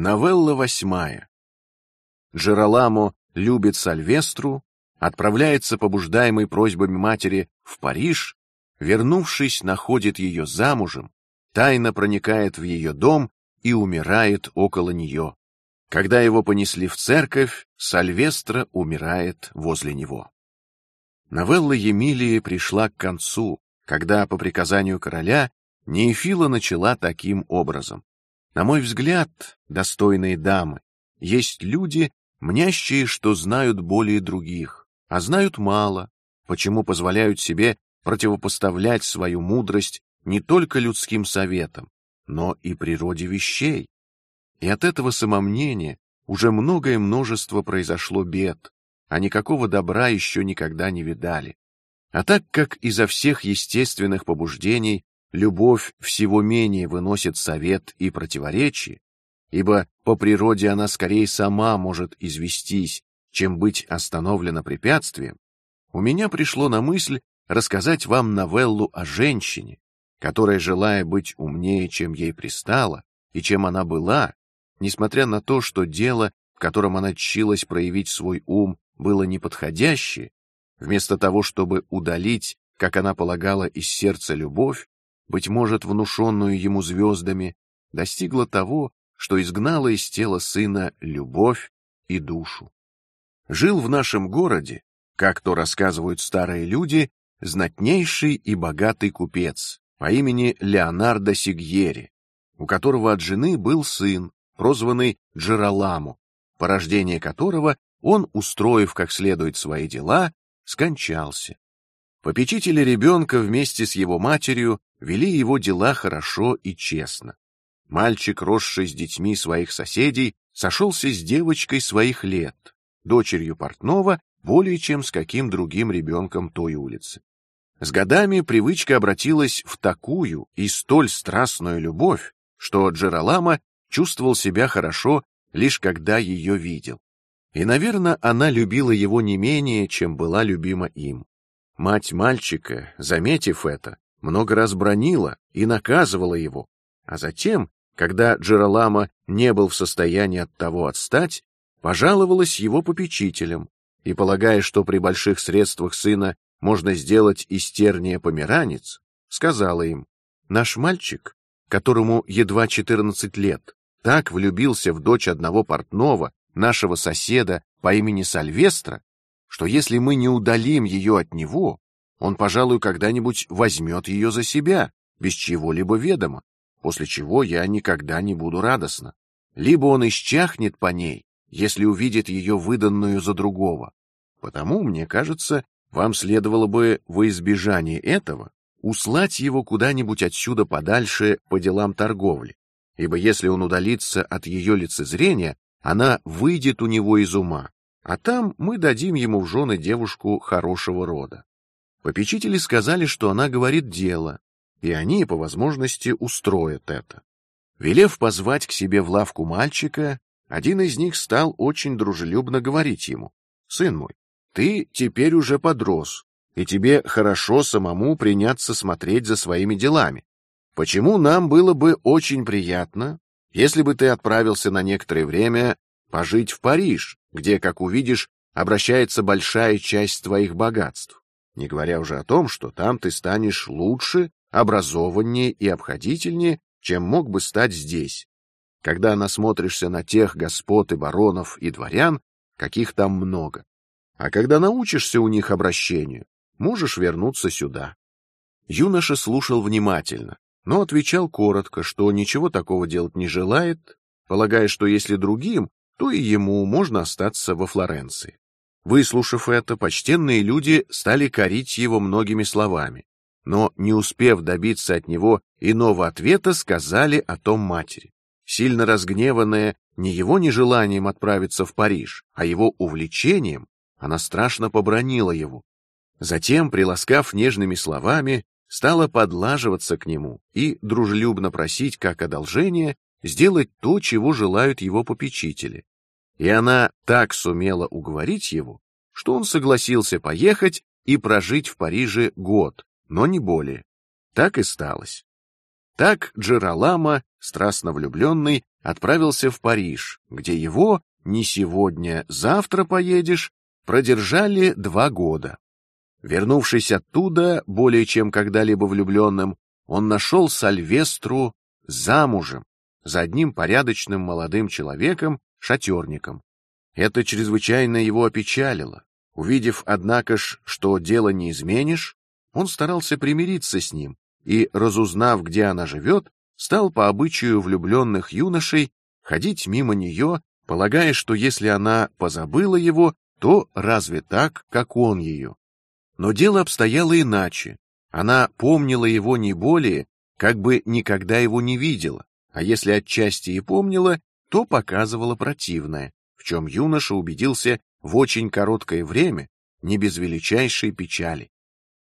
Новелла восьмая. Джераламо любит Сальвестру, отправляется побуждаемый просьбами матери в Париж, вернувшись, находит ее замужем, тайно проникает в ее дом и умирает около нее. Когда его понесли в церковь, Сальвестра умирает возле него. Новелла Емилии пришла к концу, когда по приказанию короля Неефила начала таким образом: на мой взгляд, достойные дамы, есть люди, мнящие, что знают более других, а знают мало, почему позволяют себе противопоставлять свою мудрость не только людским советам, но и природе вещей. И от этого самомнения уже многое множество произошло бед, а никакого добра еще никогда не видали. А так как изо всех естественных побуждений любовь всего менее выносит совет и противоречие, ибо по природе она скорее сама может известись, чем быть остановлена препятствием, у меня пришло на мысль рассказать вам новеллу о женщине, которая, желая быть умнее, чем ей пристало и чем она была, несмотря на то, что дело, в котором она чилась проявить свой ум, было неподходящее, вместо того, чтобы удалить, как она полагала, из сердца любовь, быть может, внушенную ему звездами, достигла того, что изгнала из тела сына любовь и душу. Жил в нашем городе, как то рассказывают старые люди, знатнейший и богатый купец по имени Леонардо Сигьери, у которого от жены был сын, прозванный Джераламу, по рождению которого он, устроив как следует свои дела, скончался. Попечители ребенка вместе с его матерью вели его дела хорошо и честно. Мальчик, росший с детьми своих соседей, сошелся с девочкой своих лет, дочерью портного, более чем с каким другим ребенком той улицы. С годами привычка обратилась в такую и столь страстную любовь, что Джералама чувствовал себя хорошо лишь когда ее видел. И, наверное, она любила его не менее, чем была любима им. Мать мальчика, заметив это, много раз бронила и наказывала его, а затем, когда Джералама не был в состоянии от того отстать, пожаловалась его попечителям и, полагая, что при больших средствах сына можно сделать из терния померанец, сказала им: наш мальчик, которому едва четырнадцать лет, так влюбился в дочь одного портного, нашего соседа по имени Сальвестра, что если мы не удалим ее от него, он, пожалуй, когда-нибудь возьмет ее за себя без чего-либо ведома после чего я никогда не буду радостна. Либо он исчахнет по ней, если увидит ее выданную за другого. Потому мне кажется, вам следовало бы во избежание этого услать его куда-нибудь отсюда подальше по делам торговли, ибо если он удалится от ее лицезрения, она выйдет у него из ума, а там мы дадим ему в жены девушку хорошего рода. Попечители сказали, что она говорит дело, и они по возможности устроят это. Велев позвать к себе в лавку мальчика, один из них стал очень дружелюбно говорить ему: "Сын мой, ты теперь уже подрос, и тебе хорошо самому приняться смотреть за своими делами. Почему нам было бы очень приятно, если бы ты отправился на некоторое время пожить в Париж, где, как увидишь, обращается большая часть твоих богатств, не говоря уже о том, что там ты станешь лучше образованнее и обходительнее, чем мог бы стать здесь. Когда насмотришься на тех господ и баронов и дворян, каких там много, а когда научишься у них обращению, можешь вернуться сюда. Юноша слушал внимательно, но отвечал коротко, что ничего такого делать не желает, полагая, что если другим, то и ему можно остаться во Флоренции. Выслушав это, почтенные люди стали корить его многими словами, но не успев добиться от него иного ответа, сказали о том матери. Сильно разгневанная не его нежеланием отправиться в Париж, а его увлечением, она страшно побронила его. Затем, приласкав нежными словами, стала подлаживаться к нему и дружелюбно просить, как одолжение, сделать то, чего желают его попечители. И она так сумела уговорить его, что он согласился поехать и прожить в Париже год, но не более. Так и сталось. Так Джералама, страстно влюбленный, отправился в Париж, где его не сегодня, завтра поедешь, продержали два года. Вернувшись оттуда, более чем когда-либо влюбленным, он нашел Сальвестру замужем за одним порядочным молодым человеком, шатерником. Это чрезвычайно его опечалило. Увидев, однако ж, что дело не изменишь, он старался примириться с ним и, разузнав, где она живет, стал по обычаю влюбленных юношей ходить мимо нее, полагая, что если она позабыла его, то разве так, как он ее? Но дело обстояло иначе. Она помнила его не более, как бы никогда его не видела, а если отчасти и помнила, то показывала противное, в чем юноша убедился в очень короткое время, не без величайшей печали.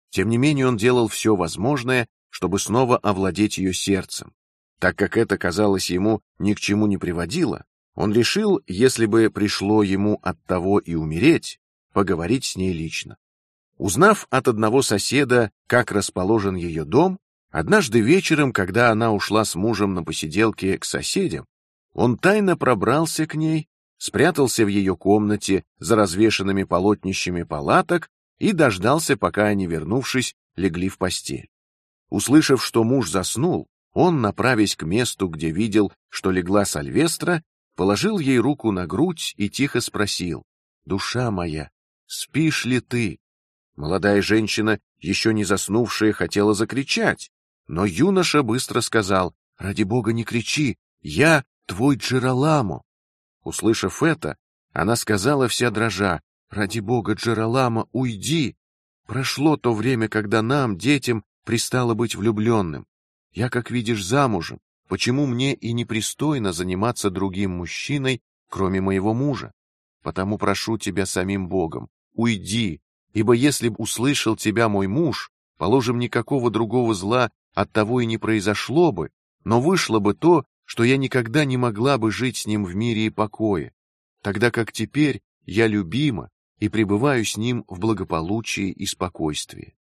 Тем не менее он делал все возможное, чтобы снова овладеть ее сердцем. Так как это казалось ему ни к чему не приводило, он решил, если бы пришло ему от того и умереть, поговорить с ней лично. Узнав от одного соседа, как расположен ее дом, однажды вечером, когда она ушла с мужем на посиделке к соседям, он тайно пробрался к ней спрятался в ее комнате за развешанными полотнищами палаток и дождался, пока они, вернувшись, легли в постель. Услышав, что муж заснул, он, направясь к месту, где видел, что легла Сальвестра, положил ей руку на грудь и тихо спросил: "Душа моя, спишь ли ты?" Молодая женщина, еще не заснувшая, хотела закричать, но юноша быстро сказал: "Ради бога, не кричи, я твой Джераламо". Услышав это, она сказала вся дрожа: "Ради бога, Джералама, уйди! Прошло то время, когда нам, детям, пристало быть влюбленным. Я, как видишь, замужем. Почему мне и не пристойно заниматься другим мужчиной, кроме моего мужа? Потому прошу тебя самим Богом, уйди, ибо если б услышал тебя мой муж, положим, никакого другого зла от того и не произошло бы, но вышло бы то, что я никогда не могла бы жить с ним в мире и покое, тогда как теперь я любима и пребываю с ним в благополучии и спокойствии.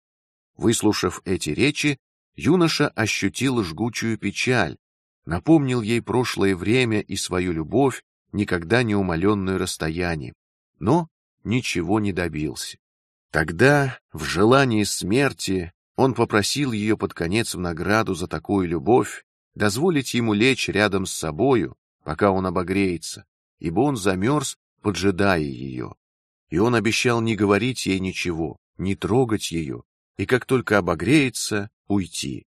Выслушав эти речи, юноша ощутил жгучую печаль, напомнил ей прошлое время и свою любовь, никогда не умаленную расстоянием, но ничего не добился. Тогда, в желании смерти, он попросил ее под конец в награду за такую любовь дозволить ему лечь рядом с собою, пока он обогреется, ибо он замерз, поджидая ее. И он обещал не говорить ей ничего, не трогать ее, и как только обогреется, уйти.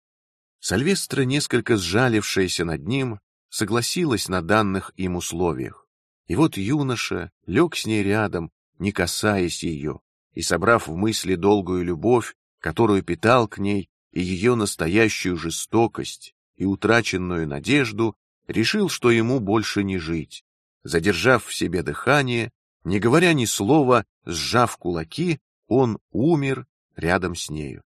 Сальвестра, несколько сжалившаяся над ним, согласилась на данных им условиях. И вот юноша лег с ней рядом, не касаясь ее, и собрав в мысли долгую любовь, которую питал к ней, и ее настоящую жестокость, и утраченную надежду, решил, что ему больше не жить. Задержав в себе дыхание, не говоря ни слова, сжав кулаки, он умер рядом с нею.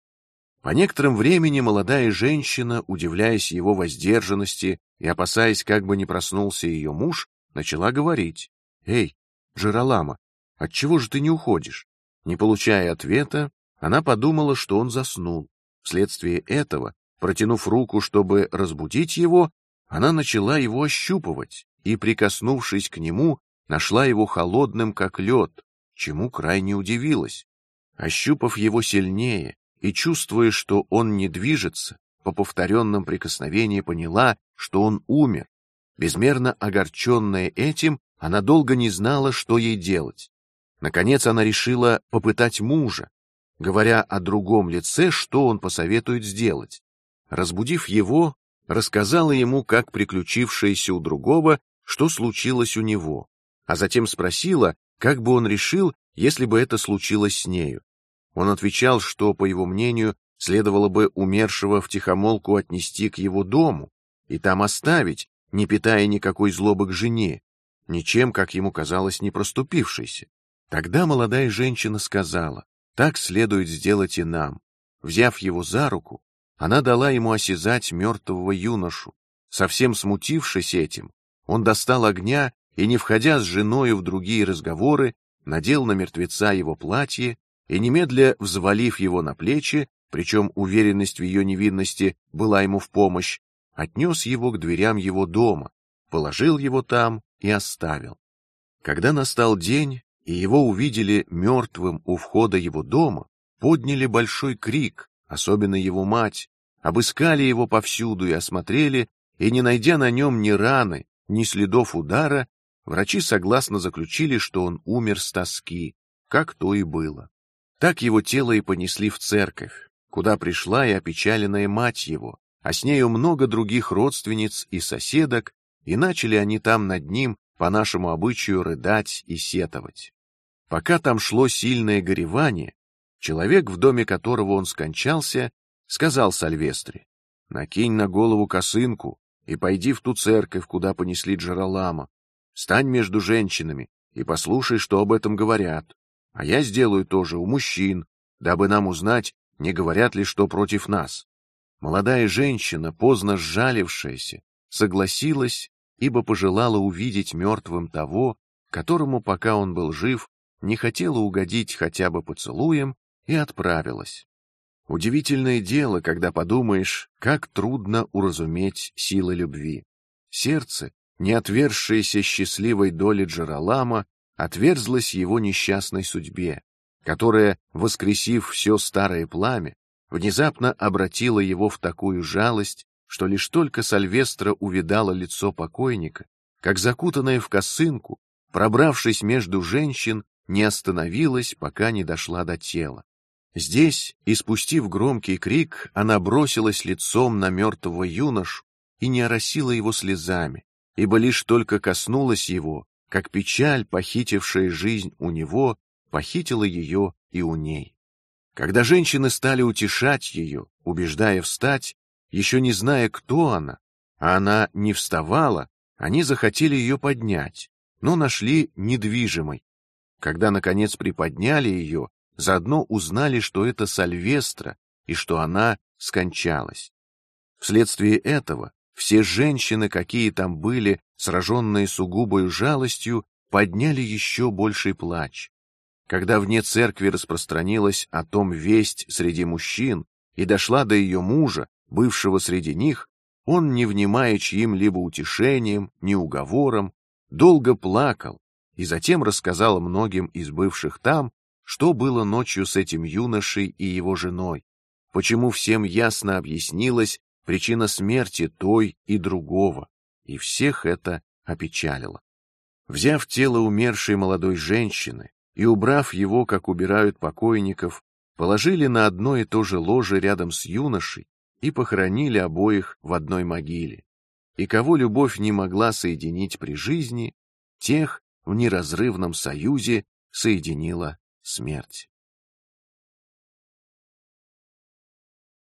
По некоторым времени молодая женщина, удивляясь его воздержанности и опасаясь, как бы не проснулся ее муж, начала говорить: "Эй, Джералама, от чего же ты не уходишь?" Не получая ответа, она подумала, что он заснул. Вследствие этого Протянув руку, чтобы разбудить его, она начала его ощупывать и, прикоснувшись к нему, нашла его холодным, как лед, чему крайне удивилась. Ощупав его сильнее и чувствуя, что он не движется, по повторенном прикосновении поняла, что он умер. Безмерно огорченная этим, она долго не знала, что ей делать. Наконец она решила попытать мужа, говоря о другом лице, что он посоветует сделать. Разбудив его, рассказала ему, как приключившееся у другого, что случилось у него, а затем спросила, как бы он решил, если бы это случилось с нею. Он отвечал, что, по его мнению, следовало бы умершего в тихомолку отнести к его дому и там оставить, не питая никакой злобы к жене, ничем, как ему казалось, не проступившейся. Тогда молодая женщина сказала: "Так следует сделать и нам". Взяв его за руку, она дала ему осязать мертвого юношу. Совсем смутившись этим, он достал огня и, не входя с женой в другие разговоры, надел на мертвеца его платье и немедля взвалив его на плечи, причем уверенность в ее невинности была ему в помощь, отнес его к дверям его дома, положил его там и оставил. Когда настал день и его увидели мертвым у входа его дома, подняли большой крик, особенно его мать, обыскали его повсюду и осмотрели, и не найдя на нем ни раны, ни следов удара, врачи согласно заключили, что он умер с тоски, как то и было. Так его тело и понесли в церковь, куда пришла и опечаленная мать его, а с нею много других родственниц и соседок, и начали они там над ним по нашему обычаю рыдать и сетовать. Пока там шло сильное горевание, человек, в доме которого он скончался, сказал Сальвестре: "Накинь на голову косынку и пойди в ту церковь, куда понесли Джералама. Стань между женщинами и послушай, что об этом говорят. А я сделаю тоже у мужчин, дабы нам узнать, не говорят ли что против нас. Молодая женщина, поздно сжалившаяся, согласилась, ибо пожелала увидеть мертвым того, которому, пока он был жив, не хотела угодить хотя бы поцелуем, и отправилась. Удивительное дело, когда подумаешь, как трудно уразуметь силы любви. Сердце, не отвержшееся счастливой доли Джералама, отверзлось его несчастной судьбе, которая, воскресив все старое пламя, внезапно обратила его в такую жалость, что лишь только Сальвестра увидала лицо покойника, как закутанная в косынку, пробравшись между женщин, не остановилась, пока не дошла до тела. Здесь, испустив громкий крик, она бросилась лицом на мертвого юношу и не оросила его слезами, ибо лишь только коснулась его, как печаль, похитившая жизнь у него, похитила ее и у ней. Когда женщины стали утешать ее, убеждая встать, еще не зная, кто она, а она не вставала, они захотели ее поднять, но нашли недвижимой. Когда наконец приподняли ее, заодно узнали, что это Сальвестра и что она скончалась. Вследствие этого все женщины, какие там были, сраженные сугубой жалостью, подняли еще больший плач. Когда вне церкви распространилась о том весть среди мужчин и дошла до ее мужа, бывшего среди них, он, не внимая чьим-либо утешением, ни уговором, долго плакал и затем рассказал многим из бывших там, что было ночью с этим юношей и его женой, почему всем ясно объяснилась причина смерти той и другого, и всех это опечалило. Взяв тело умершей молодой женщины и убрав его, как убирают покойников, положили на одно и то же ложе рядом с юношей и похоронили обоих в одной могиле. И кого любовь не могла соединить при жизни, тех в неразрывном союзе соединила смерть.